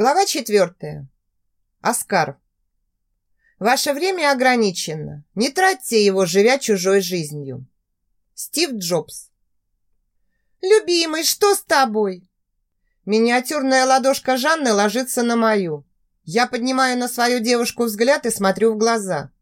Глава четвертая. Оскар. Ваше время ограничено. Не тратьте его, живя чужой жизнью. Стив Джобс. «Любимый, что с тобой?» Миниатюрная ладошка Жанны ложится на мою. Я поднимаю на свою девушку взгляд и смотрю в глаза.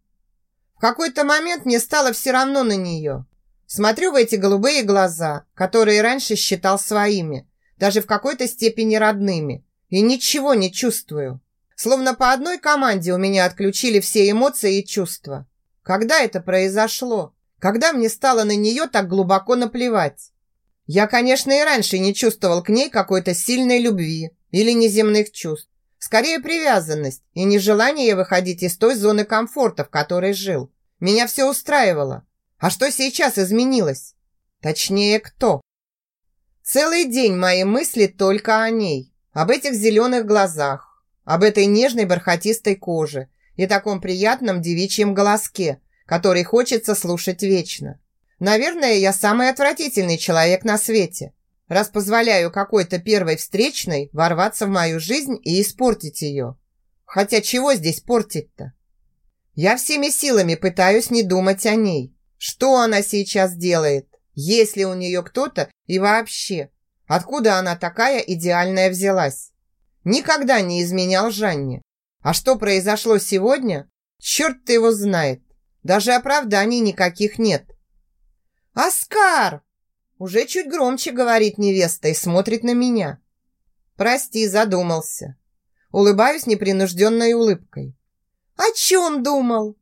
В какой-то момент мне стало все равно на нее. Смотрю в эти голубые глаза, которые раньше считал своими, даже в какой-то степени родными – и ничего не чувствую. Словно по одной команде у меня отключили все эмоции и чувства. Когда это произошло? Когда мне стало на нее так глубоко наплевать? Я, конечно, и раньше не чувствовал к ней какой-то сильной любви или неземных чувств. Скорее привязанность и нежелание выходить из той зоны комфорта, в которой жил. Меня все устраивало. А что сейчас изменилось? Точнее, кто? Целый день мои мысли только о ней об этих зеленых глазах, об этой нежной бархатистой коже и таком приятном девичьем голоске, который хочется слушать вечно. Наверное, я самый отвратительный человек на свете, раз позволяю какой-то первой встречной ворваться в мою жизнь и испортить ее. Хотя чего здесь портить-то? Я всеми силами пытаюсь не думать о ней. Что она сейчас делает? Есть ли у нее кто-то и вообще? Откуда она такая идеальная взялась? Никогда не изменял Жанне. А что произошло сегодня? Черт его знает. Даже оправданий никаких нет. «Оскар!» Уже чуть громче говорит невеста и смотрит на меня. «Прости, задумался». Улыбаюсь непринужденной улыбкой. «О чем думал?»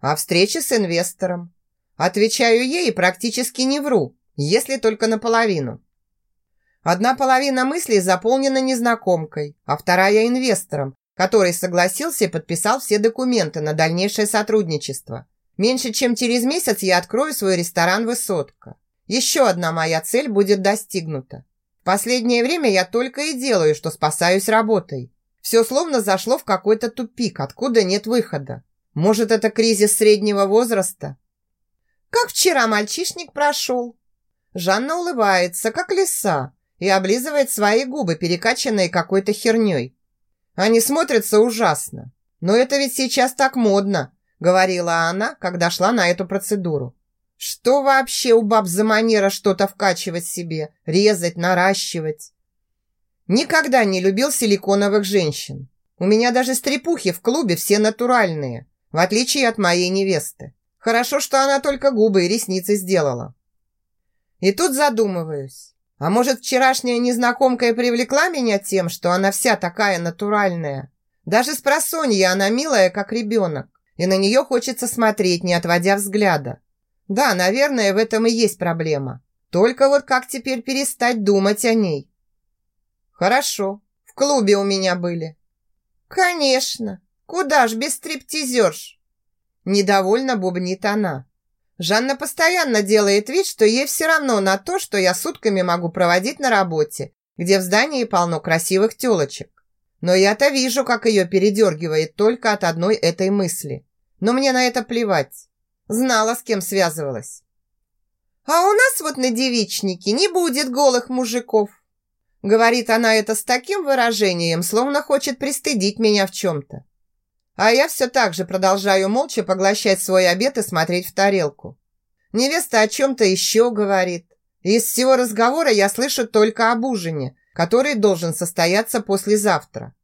«О встрече с инвестором». Отвечаю ей и практически не вру, если только наполовину. Одна половина мыслей заполнена незнакомкой, а вторая – инвестором, который согласился и подписал все документы на дальнейшее сотрудничество. Меньше чем через месяц я открою свой ресторан «Высотка». Еще одна моя цель будет достигнута. В последнее время я только и делаю, что спасаюсь работой. Все словно зашло в какой-то тупик, откуда нет выхода. Может, это кризис среднего возраста? Как вчера мальчишник прошел? Жанна улыбается, как лиса, и облизывает свои губы, перекачанные какой-то херней. Они смотрятся ужасно. Но это ведь сейчас так модно, говорила она, когда шла на эту процедуру. Что вообще у баб за манера что-то вкачивать себе, резать, наращивать? Никогда не любил силиконовых женщин. У меня даже стрепухи в клубе все натуральные, в отличие от моей невесты. Хорошо, что она только губы и ресницы сделала. И тут задумываюсь. А может, вчерашняя незнакомка и привлекла меня тем, что она вся такая натуральная? Даже с просонья она милая, как ребенок, и на нее хочется смотреть, не отводя взгляда. Да, наверное, в этом и есть проблема. Только вот как теперь перестать думать о ней? Хорошо, в клубе у меня были. Конечно, куда ж без стриптизерш? Недовольно бубнит она. Жанна постоянно делает вид, что ей все равно на то, что я сутками могу проводить на работе, где в здании полно красивых телочек. Но я-то вижу, как ее передергивает только от одной этой мысли. Но мне на это плевать. Знала, с кем связывалась. «А у нас вот на девичнике не будет голых мужиков», Говорит она это с таким выражением, словно хочет пристыдить меня в чем-то. А я все так же продолжаю молча поглощать свой обед и смотреть в тарелку. Невеста о чем-то еще говорит. Из всего разговора я слышу только об ужине, который должен состояться послезавтра.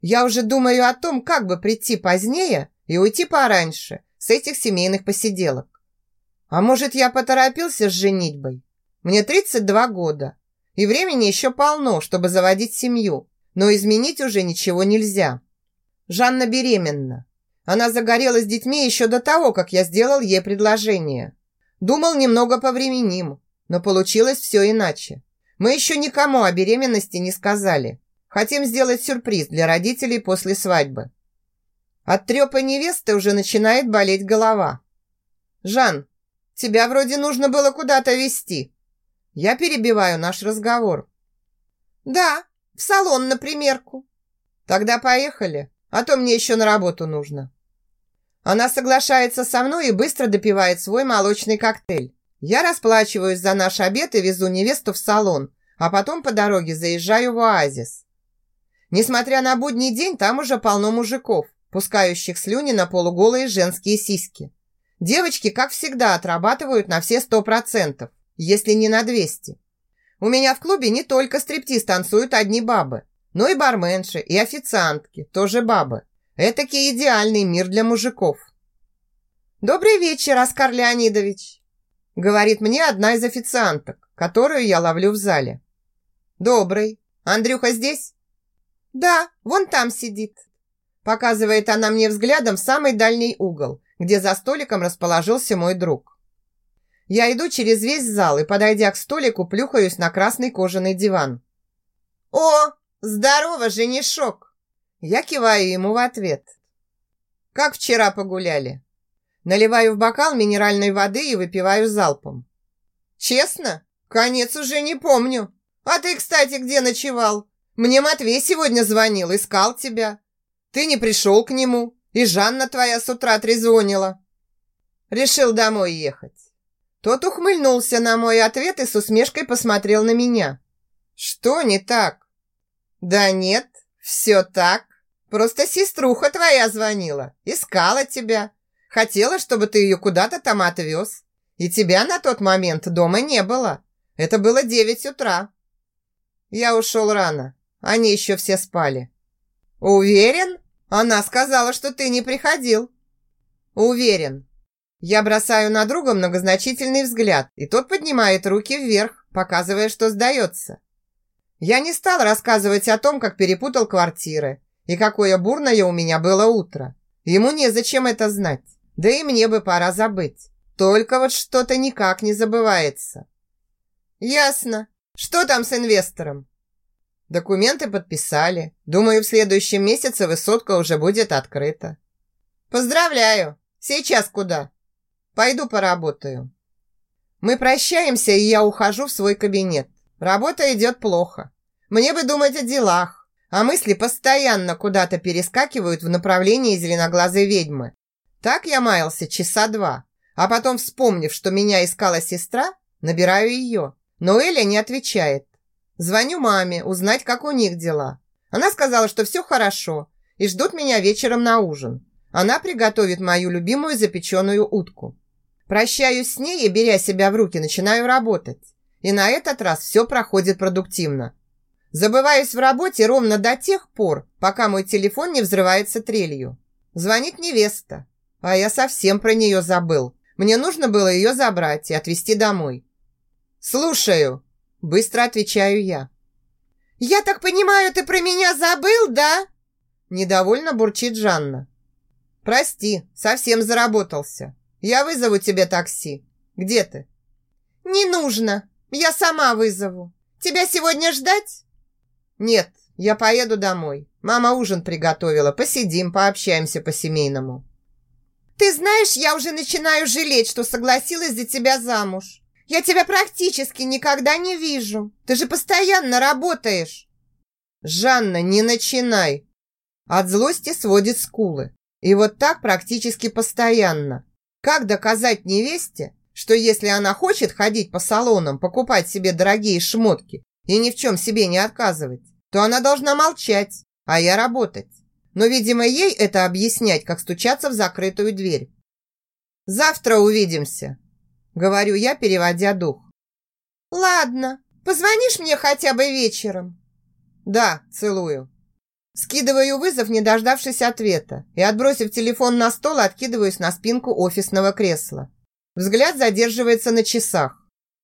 Я уже думаю о том, как бы прийти позднее и уйти пораньше с этих семейных посиделок. А может, я поторопился с женитьбой? Мне 32 года, и времени еще полно, чтобы заводить семью, но изменить уже ничего нельзя. Жанна беременна. Она загорелась детьми еще до того, как я сделал ей предложение. Думал, немного повременим, но получилось все иначе. Мы еще никому о беременности не сказали. Хотим сделать сюрприз для родителей после свадьбы. От трепа невесты уже начинает болеть голова. «Жан, тебя вроде нужно было куда-то везти». Я перебиваю наш разговор. «Да, в салон на примерку». «Тогда поехали а то мне еще на работу нужно». Она соглашается со мной и быстро допивает свой молочный коктейль. Я расплачиваюсь за наш обед и везу невесту в салон, а потом по дороге заезжаю в оазис. Несмотря на будний день, там уже полно мужиков, пускающих слюни на полуголые женские сиськи. Девочки, как всегда, отрабатывают на все сто процентов, если не на двести. У меня в клубе не только стриптиз танцуют одни бабы, но и барменши, и официантки, тоже бабы. Этакий идеальный мир для мужиков. «Добрый вечер, Оскар Леонидович!» Говорит мне одна из официанток, которую я ловлю в зале. «Добрый. Андрюха здесь?» «Да, вон там сидит». Показывает она мне взглядом самый дальний угол, где за столиком расположился мой друг. Я иду через весь зал и, подойдя к столику, плюхаюсь на красный кожаный диван. «О, здорово, женишок!» Я киваю ему в ответ. «Как вчера погуляли?» Наливаю в бокал минеральной воды и выпиваю залпом. Честно? Конец уже не помню. А ты, кстати, где ночевал? Мне Матвей сегодня звонил, искал тебя. Ты не пришел к нему, и Жанна твоя с утра трезвонила. Решил домой ехать. Тот ухмыльнулся на мой ответ и с усмешкой посмотрел на меня. Что не так? Да нет, все так. Просто сеструха твоя звонила, искала тебя. Хотела, чтобы ты ее куда-то там отвез. И тебя на тот момент дома не было. Это было девять утра. Я ушел рано. Они еще все спали. Уверен? Она сказала, что ты не приходил. Уверен. Я бросаю на друга многозначительный взгляд, и тот поднимает руки вверх, показывая, что сдается. Я не стал рассказывать о том, как перепутал квартиры и какое бурное у меня было утро. Ему незачем это знать. Да и мне бы пора забыть. Только вот что-то никак не забывается. Ясно. Что там с инвестором? Документы подписали. Думаю, в следующем месяце высотка уже будет открыта. Поздравляю. Сейчас куда? Пойду поработаю. Мы прощаемся, и я ухожу в свой кабинет. Работа идет плохо. Мне бы думать о делах, а мысли постоянно куда-то перескакивают в направлении зеленоглазой ведьмы. Так я маялся часа два, а потом, вспомнив, что меня искала сестра, набираю ее. Но Эля не отвечает. Звоню маме, узнать, как у них дела. Она сказала, что все хорошо, и ждут меня вечером на ужин. Она приготовит мою любимую запеченную утку. Прощаюсь с ней и, беря себя в руки, начинаю работать. И на этот раз все проходит продуктивно. Забываюсь в работе ровно до тех пор, пока мой телефон не взрывается трелью. Звонит невеста. А я совсем про нее забыл. Мне нужно было ее забрать и отвезти домой. «Слушаю», – быстро отвечаю я. «Я так понимаю, ты про меня забыл, да?» Недовольно бурчит Жанна. «Прости, совсем заработался. Я вызову тебе такси. Где ты?» «Не нужно. Я сама вызову. Тебя сегодня ждать?» «Нет, я поеду домой. Мама ужин приготовила. Посидим, пообщаемся по-семейному». Ты знаешь, я уже начинаю жалеть, что согласилась за тебя замуж. Я тебя практически никогда не вижу. Ты же постоянно работаешь. Жанна, не начинай. От злости сводит скулы. И вот так практически постоянно. Как доказать невесте, что если она хочет ходить по салонам, покупать себе дорогие шмотки и ни в чем себе не отказывать, то она должна молчать, а я работать но, видимо, ей это объяснять, как стучаться в закрытую дверь. «Завтра увидимся», — говорю я, переводя дух. «Ладно, позвонишь мне хотя бы вечером?» «Да, целую». Скидываю вызов, не дождавшись ответа, и, отбросив телефон на стол, откидываюсь на спинку офисного кресла. Взгляд задерживается на часах.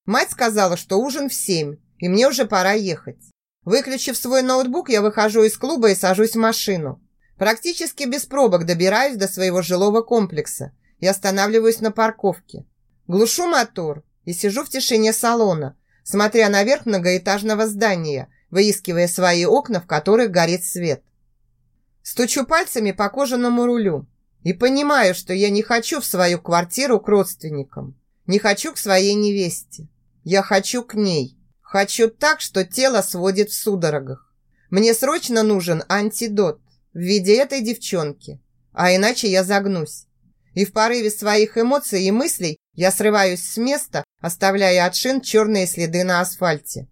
Мать сказала, что ужин в семь, и мне уже пора ехать. Выключив свой ноутбук, я выхожу из клуба и сажусь в машину. Практически без пробок добираюсь до своего жилого комплекса и останавливаюсь на парковке. Глушу мотор и сижу в тишине салона, смотря наверх многоэтажного здания, выискивая свои окна, в которых горит свет. Стучу пальцами по кожаному рулю и понимаю, что я не хочу в свою квартиру к родственникам, не хочу к своей невесте. Я хочу к ней. Хочу так, что тело сводит в судорогах. Мне срочно нужен антидот в виде этой девчонки, а иначе я загнусь. И в порыве своих эмоций и мыслей я срываюсь с места, оставляя от шин черные следы на асфальте.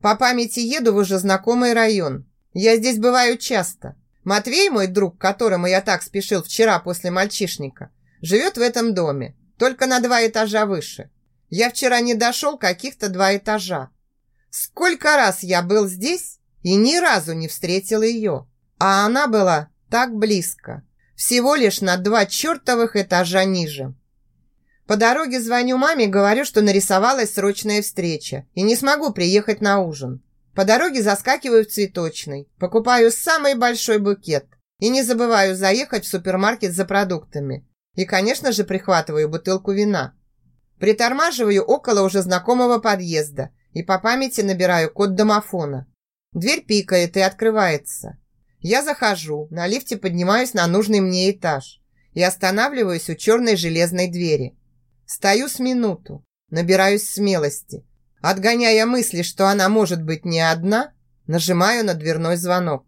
По памяти еду в уже знакомый район. Я здесь бываю часто. Матвей, мой друг, которому я так спешил вчера после мальчишника, живет в этом доме, только на два этажа выше. Я вчера не дошел каких-то два этажа. Сколько раз я был здесь и ни разу не встретил ее. А она была так близко. Всего лишь на два чертовых этажа ниже. По дороге звоню маме, говорю, что нарисовалась срочная встреча и не смогу приехать на ужин. По дороге заскакиваю в цветочный, покупаю самый большой букет и не забываю заехать в супермаркет за продуктами. И, конечно же, прихватываю бутылку вина. Притормаживаю около уже знакомого подъезда и по памяти набираю код домофона. Дверь пикает и открывается. Я захожу, на лифте поднимаюсь на нужный мне этаж и останавливаюсь у черной железной двери. Стою с минуту, набираюсь смелости. Отгоняя мысли, что она может быть не одна, нажимаю на дверной звонок.